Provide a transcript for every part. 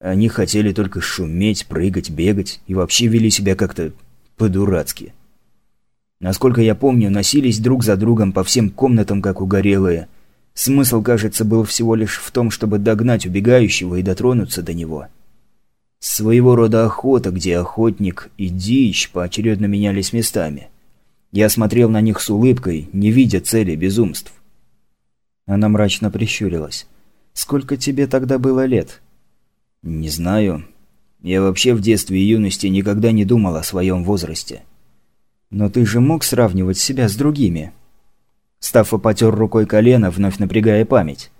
Они хотели только шуметь, прыгать, бегать и вообще вели себя как-то по-дурацки. Насколько я помню, носились друг за другом по всем комнатам, как угорелые. Смысл, кажется, был всего лишь в том, чтобы догнать убегающего и дотронуться до него. Своего рода охота, где охотник и дичь поочередно менялись местами. Я смотрел на них с улыбкой, не видя цели безумств. Она мрачно прищурилась. «Сколько тебе тогда было лет?» «Не знаю. Я вообще в детстве и юности никогда не думал о своем возрасте». «Но ты же мог сравнивать себя с другими?» Стаффа потер рукой колено, вновь напрягая память.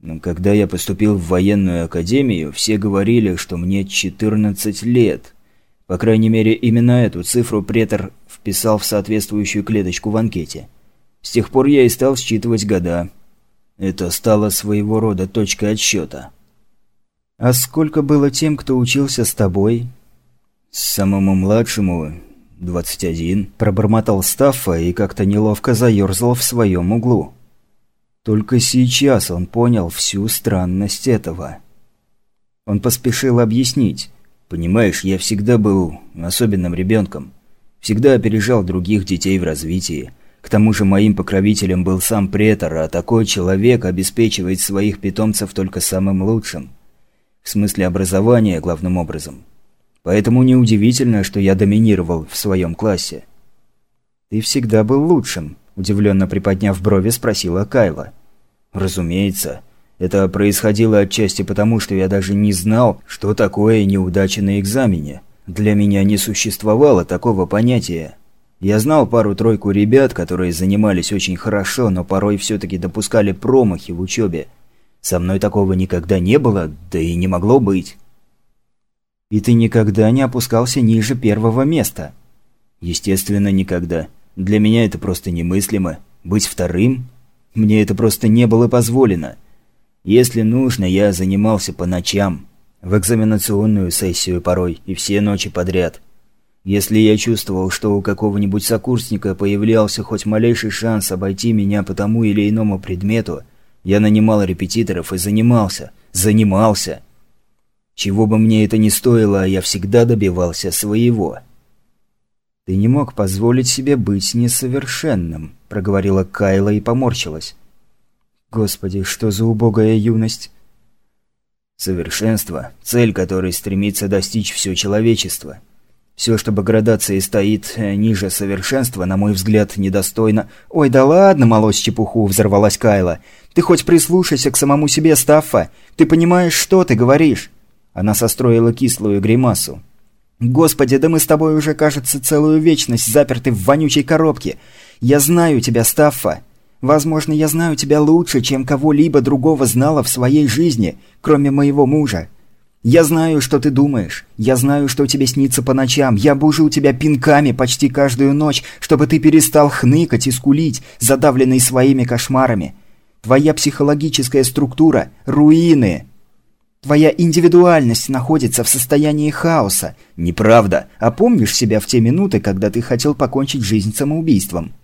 «Ну, когда я поступил в военную академию, все говорили, что мне 14 лет. По крайней мере, именно эту цифру претор вписал в соответствующую клеточку в анкете. С тех пор я и стал считывать года. Это стало своего рода точкой отсчета. «А сколько было тем, кто учился с тобой?» «Самому младшему – 21», – пробормотал Стаффа и как-то неловко заерзал в своем углу. Только сейчас он понял всю странность этого. Он поспешил объяснить. «Понимаешь, я всегда был особенным ребенком. Всегда опережал других детей в развитии. К тому же моим покровителем был сам претор, а такой человек обеспечивает своих питомцев только самым лучшим. В смысле образования, главным образом. Поэтому неудивительно, что я доминировал в своем классе. «Ты всегда был лучшим», – удивленно приподняв брови, спросила Кайла. «Разумеется. Это происходило отчасти потому, что я даже не знал, что такое неудача на экзамене. Для меня не существовало такого понятия». Я знал пару-тройку ребят, которые занимались очень хорошо, но порой все-таки допускали промахи в учебе. Со мной такого никогда не было, да и не могло быть. И ты никогда не опускался ниже первого места? Естественно, никогда. Для меня это просто немыслимо. Быть вторым? Мне это просто не было позволено. Если нужно, я занимался по ночам. В экзаменационную сессию порой и все ночи подряд. Если я чувствовал, что у какого-нибудь сокурсника появлялся хоть малейший шанс обойти меня по тому или иному предмету, я нанимал репетиторов и занимался, занимался. Чего бы мне это ни стоило, я всегда добивался своего. «Ты не мог позволить себе быть несовершенным», – проговорила Кайла и поморщилась. «Господи, что за убогая юность!» «Совершенство – цель, которой стремится достичь все человечество». Все, что градации стоит э, ниже совершенства, на мой взгляд, недостойно... «Ой, да ладно, молоть чепуху!» – взорвалась Кайла. «Ты хоть прислушайся к самому себе, Стаффа! Ты понимаешь, что ты говоришь?» Она состроила кислую гримасу. «Господи, да мы с тобой уже, кажется, целую вечность заперты в вонючей коробке. Я знаю тебя, Стаффа. Возможно, я знаю тебя лучше, чем кого-либо другого знала в своей жизни, кроме моего мужа. Я знаю, что ты думаешь. Я знаю, что тебе снится по ночам. Я бужу тебя пинками почти каждую ночь, чтобы ты перестал хныкать и скулить, задавленный своими кошмарами. Твоя психологическая структура – руины. Твоя индивидуальность находится в состоянии хаоса. Неправда. А помнишь себя в те минуты, когда ты хотел покончить жизнь самоубийством?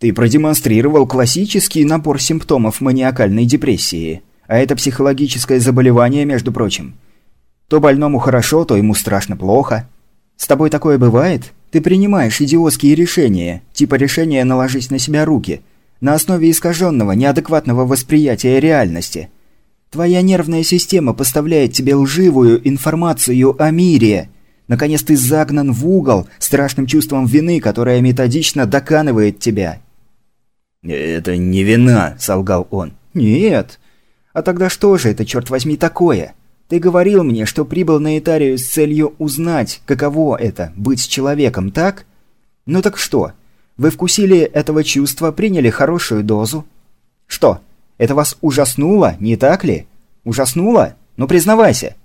Ты продемонстрировал классический набор симптомов маниакальной депрессии. А это психологическое заболевание, между прочим – то больному хорошо, то ему страшно плохо. С тобой такое бывает? Ты принимаешь идиотские решения, типа решения наложить на себя руки, на основе искаженного, неадекватного восприятия реальности. Твоя нервная система поставляет тебе лживую информацию о мире. Наконец ты загнан в угол страшным чувством вины, которое методично доканывает тебя. «Это не вина», — солгал он. «Нет. А тогда что же это, черт возьми, такое?» Ты говорил мне, что прибыл на Итарию с целью узнать, каково это – быть человеком, так? Ну так что? Вы вкусили этого чувства, приняли хорошую дозу? Что, это вас ужаснуло, не так ли? Ужаснуло? Ну признавайся.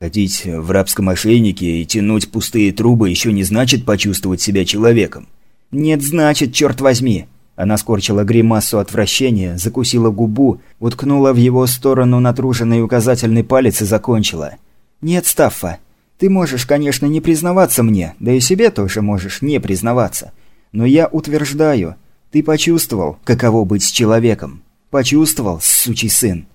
Ходить в рабском ошейнике и тянуть пустые трубы еще не значит почувствовать себя человеком. Нет, значит, черт возьми. Она скорчила гримасу отвращения, закусила губу, уткнула в его сторону натруженный указательный палец и закончила. «Нет, Стаффа, ты можешь, конечно, не признаваться мне, да и себе тоже можешь не признаваться. Но я утверждаю, ты почувствовал, каково быть с человеком. Почувствовал, сучий сын.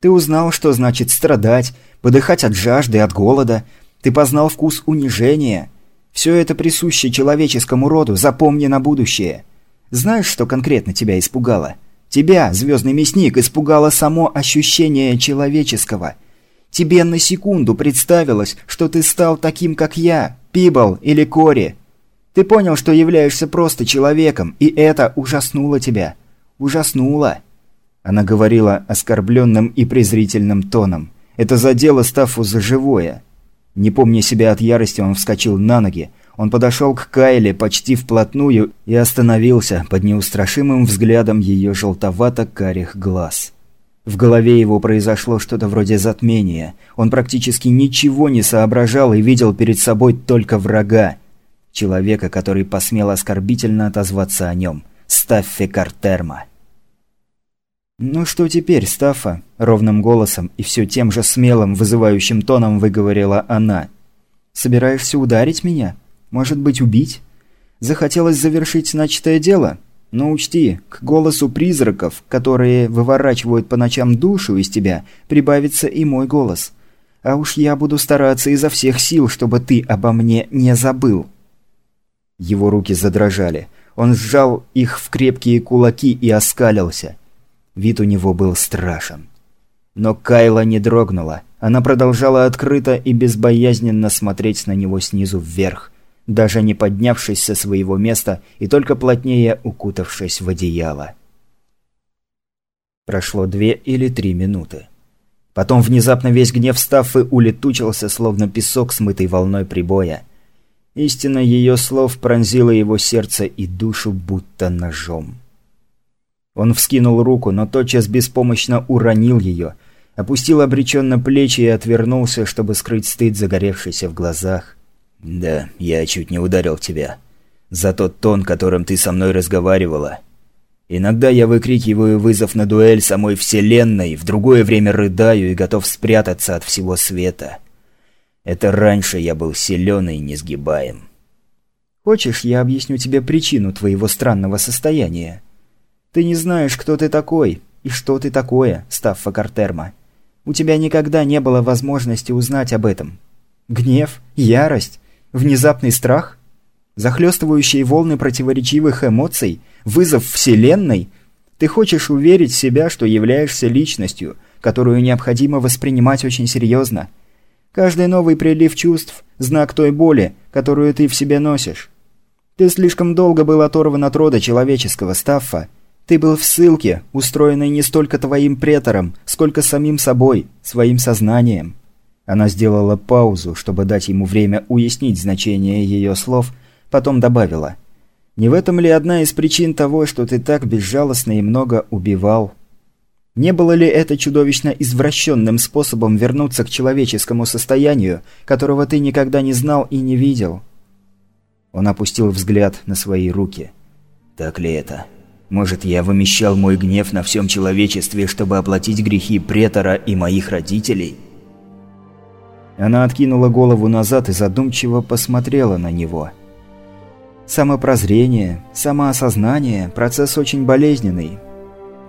Ты узнал, что значит страдать, подыхать от жажды, от голода. Ты познал вкус унижения. Все это присуще человеческому роду, запомни на будущее. Знаешь, что конкретно тебя испугало? Тебя, звездный мясник, испугало само ощущение человеческого. Тебе на секунду представилось, что ты стал таким, как я, Пибл или Кори. Ты понял, что являешься просто человеком, и это ужаснуло тебя. Ужаснуло. Она говорила оскорбленным и презрительным тоном. Это задело Стаффу за живое. Не помня себя от ярости, он вскочил на ноги. Он подошел к Кайле почти вплотную и остановился под неустрашимым взглядом ее желтовато-карих глаз. В голове его произошло что-то вроде затмения. Он практически ничего не соображал и видел перед собой только врага. Человека, который посмел оскорбительно отозваться о нем. Стаффе Картерма. «Ну что теперь, Стаффа?» – ровным голосом и все тем же смелым, вызывающим тоном выговорила она. «Собираешься ударить меня? Может быть, убить? Захотелось завершить начатое дело? Но учти, к голосу призраков, которые выворачивают по ночам душу из тебя, прибавится и мой голос. А уж я буду стараться изо всех сил, чтобы ты обо мне не забыл». Его руки задрожали. Он сжал их в крепкие кулаки и оскалился – Вид у него был страшен. Но Кайла не дрогнула. Она продолжала открыто и безбоязненно смотреть на него снизу вверх, даже не поднявшись со своего места и только плотнее укутавшись в одеяло. Прошло две или три минуты. Потом внезапно весь гнев Стаффы улетучился, словно песок, смытый волной прибоя. Истина ее слов пронзила его сердце и душу будто ножом. Он вскинул руку, но тотчас беспомощно уронил ее, опустил обреченно плечи и отвернулся, чтобы скрыть стыд, загоревшийся в глазах. «Да, я чуть не ударил тебя. За тот тон, которым ты со мной разговаривала. Иногда я выкрикиваю вызов на дуэль самой Вселенной, в другое время рыдаю и готов спрятаться от всего света. Это раньше я был силен и несгибаем». «Хочешь, я объясню тебе причину твоего странного состояния?» Ты не знаешь, кто ты такой и что ты такое, Стаффа Картерма. У тебя никогда не было возможности узнать об этом. Гнев, ярость, внезапный страх, захлестывающие волны противоречивых эмоций, вызов Вселенной. Ты хочешь уверить себя, что являешься личностью, которую необходимо воспринимать очень серьезно. Каждый новый прилив чувств – знак той боли, которую ты в себе носишь. Ты слишком долго был оторван от рода человеческого, Стаффа, ты был в ссылке, устроенной не столько твоим претором, сколько самим собой, своим сознанием». Она сделала паузу, чтобы дать ему время уяснить значение ее слов, потом добавила. «Не в этом ли одна из причин того, что ты так безжалостно и много убивал?» Не было ли это чудовищно извращенным способом вернуться к человеческому состоянию, которого ты никогда не знал и не видел? Он опустил взгляд на свои руки. «Так ли это?» Может, я вымещал мой гнев на всем человечестве, чтобы оплатить грехи претора и моих родителей? Она откинула голову назад и задумчиво посмотрела на него. Самопрозрение, самоосознание – процесс очень болезненный.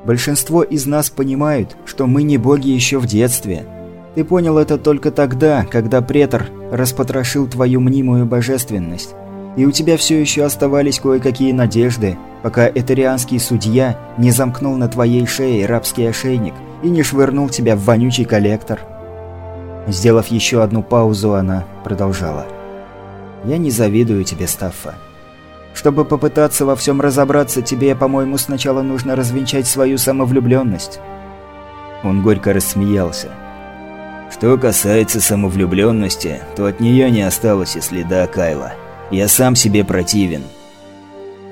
Большинство из нас понимают, что мы не боги еще в детстве. Ты понял это только тогда, когда претор распотрошил твою мнимую божественность и у тебя все еще оставались кое-какие надежды, пока этерианский судья не замкнул на твоей шее рабский ошейник и не швырнул тебя в вонючий коллектор. Сделав еще одну паузу, она продолжала. «Я не завидую тебе, Стаффа. Чтобы попытаться во всем разобраться, тебе, по-моему, сначала нужно развенчать свою самовлюбленность». Он горько рассмеялся. «Что касается самовлюбленности, то от нее не осталось и следа Кайла». Я сам себе противен.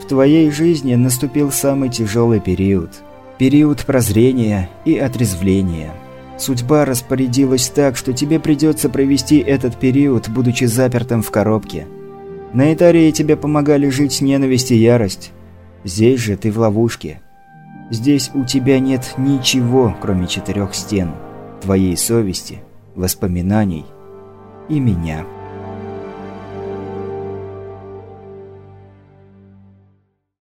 В твоей жизни наступил самый тяжелый период. Период прозрения и отрезвления. Судьба распорядилась так, что тебе придется провести этот период, будучи запертым в коробке. На Итарии тебе помогали жить ненависть и ярость. Здесь же ты в ловушке. Здесь у тебя нет ничего, кроме четырех стен. Твоей совести, воспоминаний и меня».